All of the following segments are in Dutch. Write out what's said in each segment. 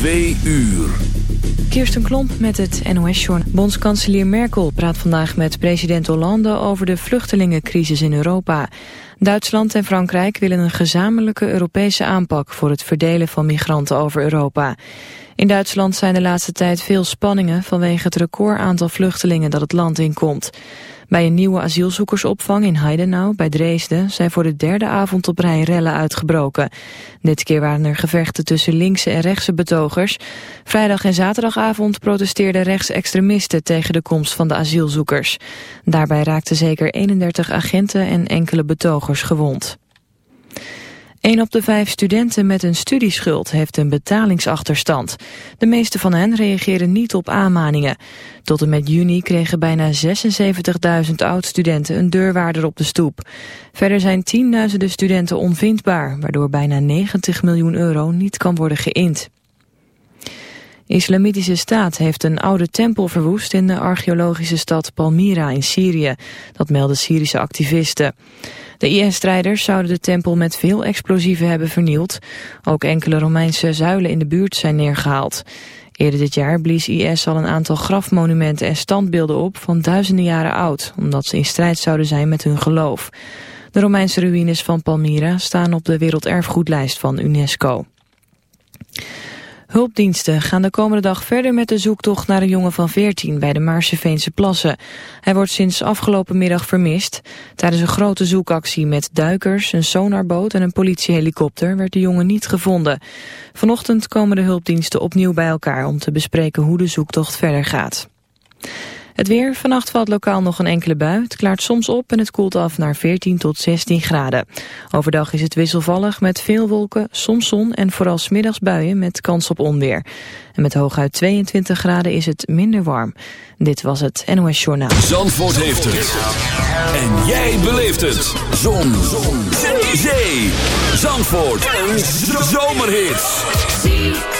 Twee uur. Kirsten Klomp met het NOS-journal. Bondskanselier Merkel praat vandaag met president Hollande over de vluchtelingencrisis in Europa. Duitsland en Frankrijk willen een gezamenlijke Europese aanpak voor het verdelen van migranten over Europa. In Duitsland zijn de laatste tijd veel spanningen vanwege het record aantal vluchtelingen dat het land inkomt. Bij een nieuwe asielzoekersopvang in Heidenau bij Dresden zijn voor de derde avond op rij rellen uitgebroken. Dit keer waren er gevechten tussen linkse en rechtse betogers. Vrijdag en zaterdagavond protesteerden rechtsextremisten tegen de komst van de asielzoekers. Daarbij raakten zeker 31 agenten en enkele betogers gewond. Een op de vijf studenten met een studieschuld heeft een betalingsachterstand. De meeste van hen reageren niet op aanmaningen. Tot en met juni kregen bijna 76.000 oud-studenten een deurwaarder op de stoep. Verder zijn tienduizenden studenten onvindbaar, waardoor bijna 90 miljoen euro niet kan worden geïnd. Islamitische staat heeft een oude tempel verwoest in de archeologische stad Palmyra in Syrië. Dat melden Syrische activisten. De IS-strijders zouden de tempel met veel explosieven hebben vernield. Ook enkele Romeinse zuilen in de buurt zijn neergehaald. Eerder dit jaar blies IS al een aantal grafmonumenten en standbeelden op van duizenden jaren oud, omdat ze in strijd zouden zijn met hun geloof. De Romeinse ruïnes van Palmyra staan op de werelderfgoedlijst van UNESCO. Hulpdiensten gaan de komende dag verder met de zoektocht naar een jongen van 14 bij de Maarseveense plassen. Hij wordt sinds afgelopen middag vermist. Tijdens een grote zoekactie met duikers, een sonarboot en een politiehelikopter werd de jongen niet gevonden. Vanochtend komen de hulpdiensten opnieuw bij elkaar om te bespreken hoe de zoektocht verder gaat. Het weer. Vannacht valt lokaal nog een enkele bui. Het klaart soms op en het koelt af naar 14 tot 16 graden. Overdag is het wisselvallig met veel wolken, soms zon en vooral smiddags buien met kans op onweer. En met hooguit 22 graden is het minder warm. Dit was het NOS Journaal. Zandvoort heeft het. En jij beleeft het. Zon. zon. Zee. Zandvoort. Een zomerhit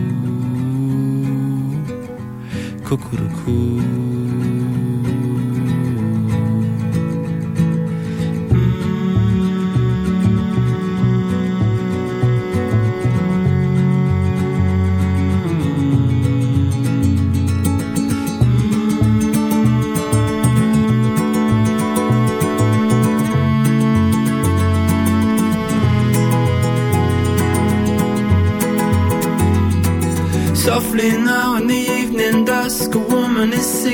Kukuruku.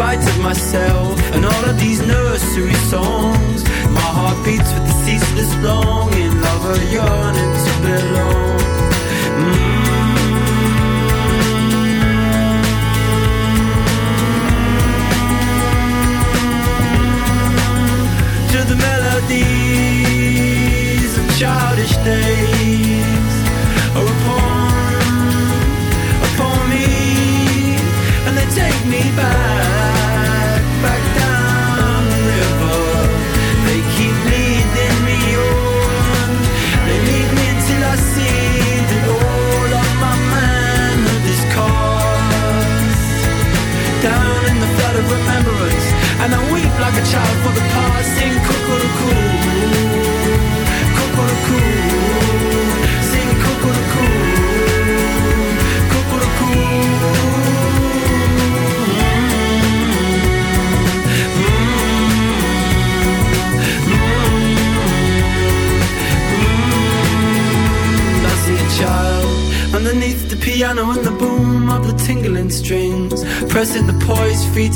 spite of myself and all of these nursery songs. My heart beats with the ceaseless longing of a yearning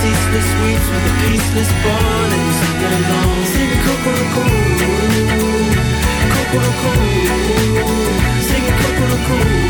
ceaseless weeds with a peaceless bond and sing along. Sing Kokoroko, Kokoroko, sing Kokoroko.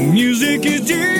Music is deep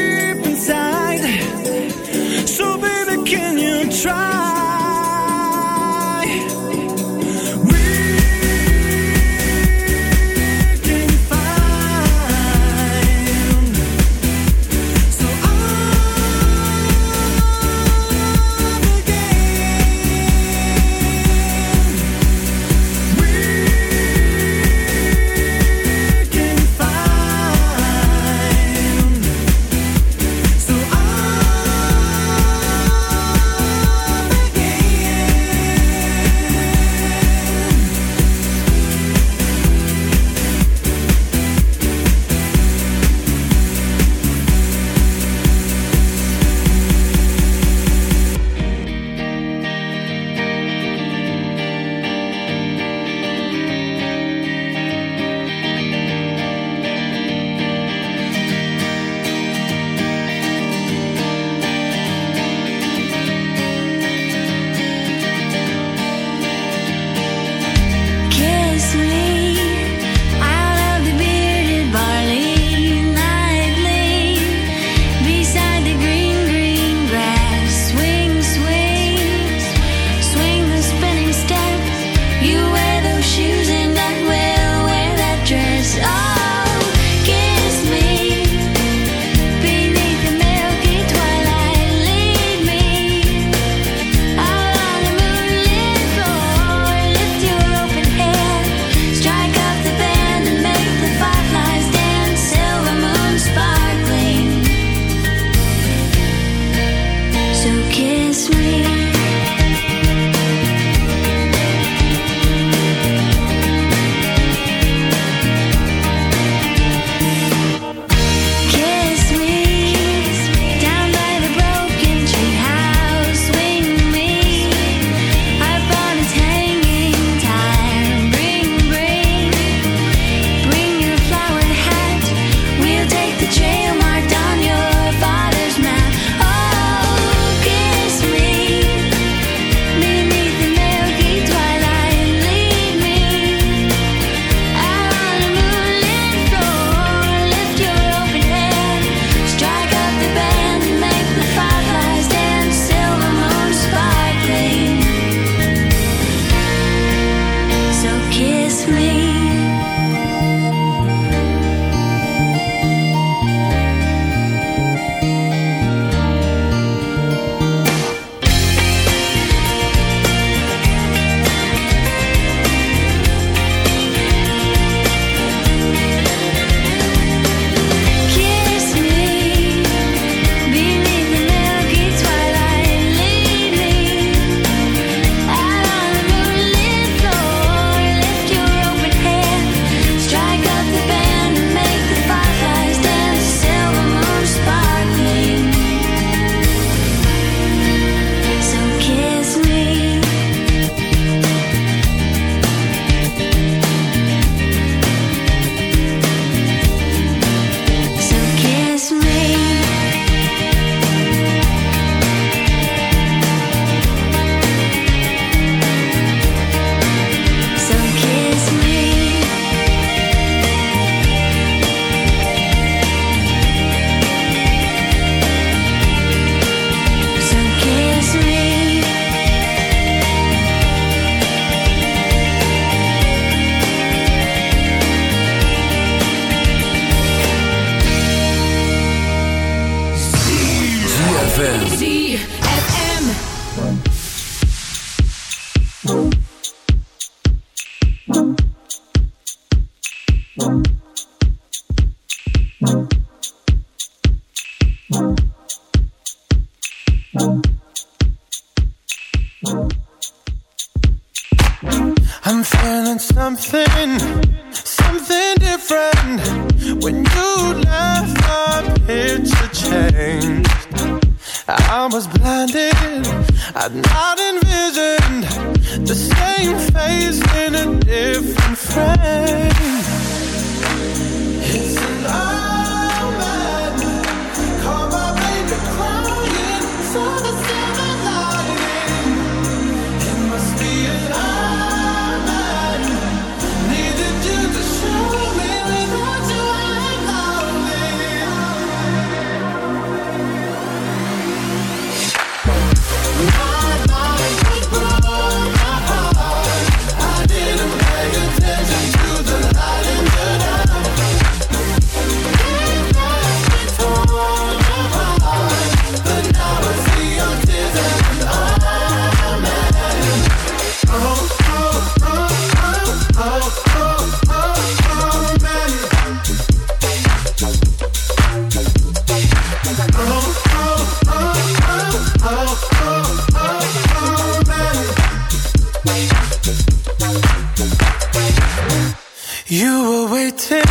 waiting.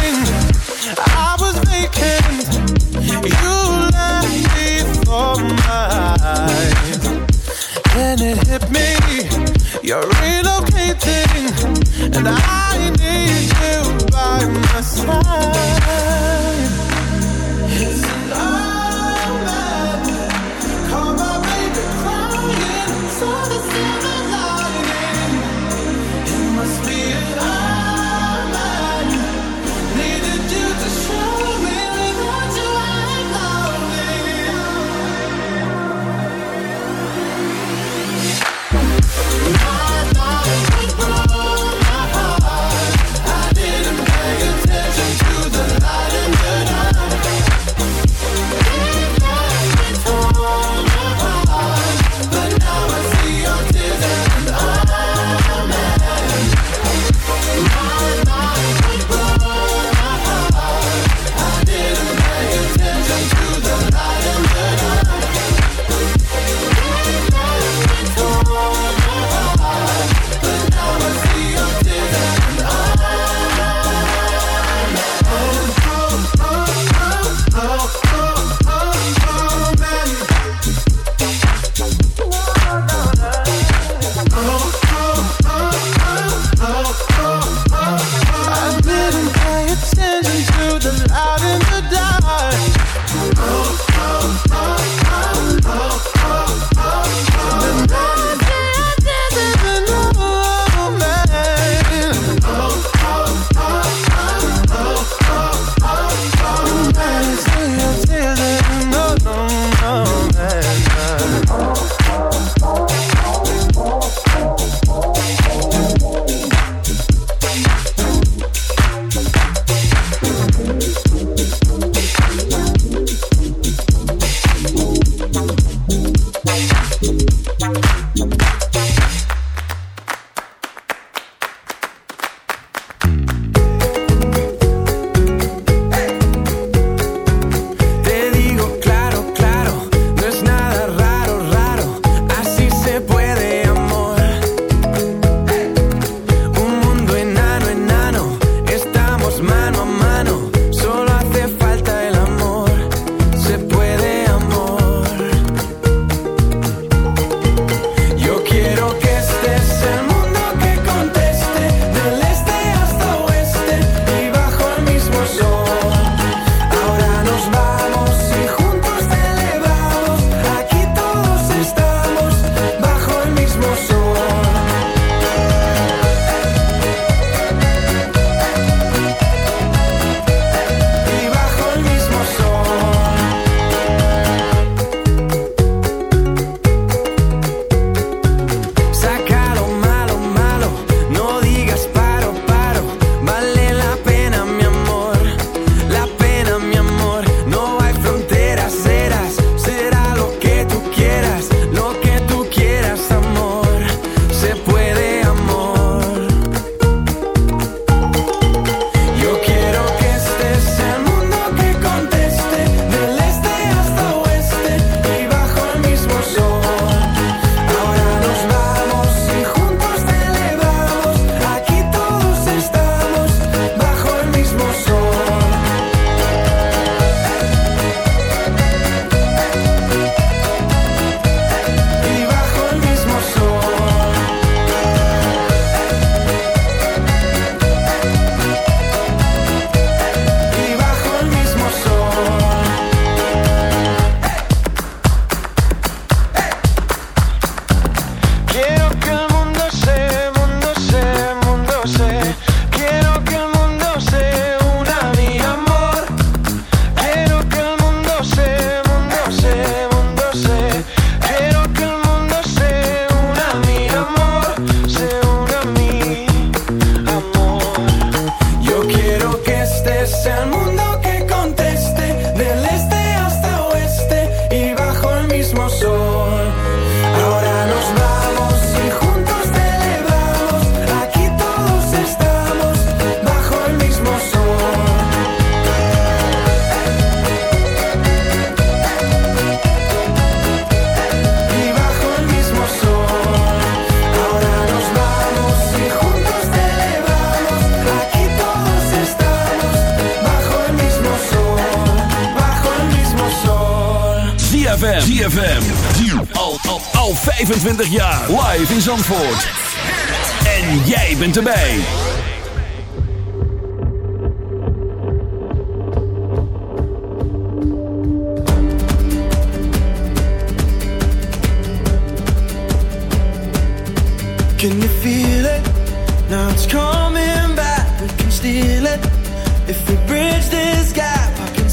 I was making you left me for mine. Then it hit me, you're relocating, and I need you by my side.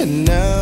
And now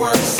works.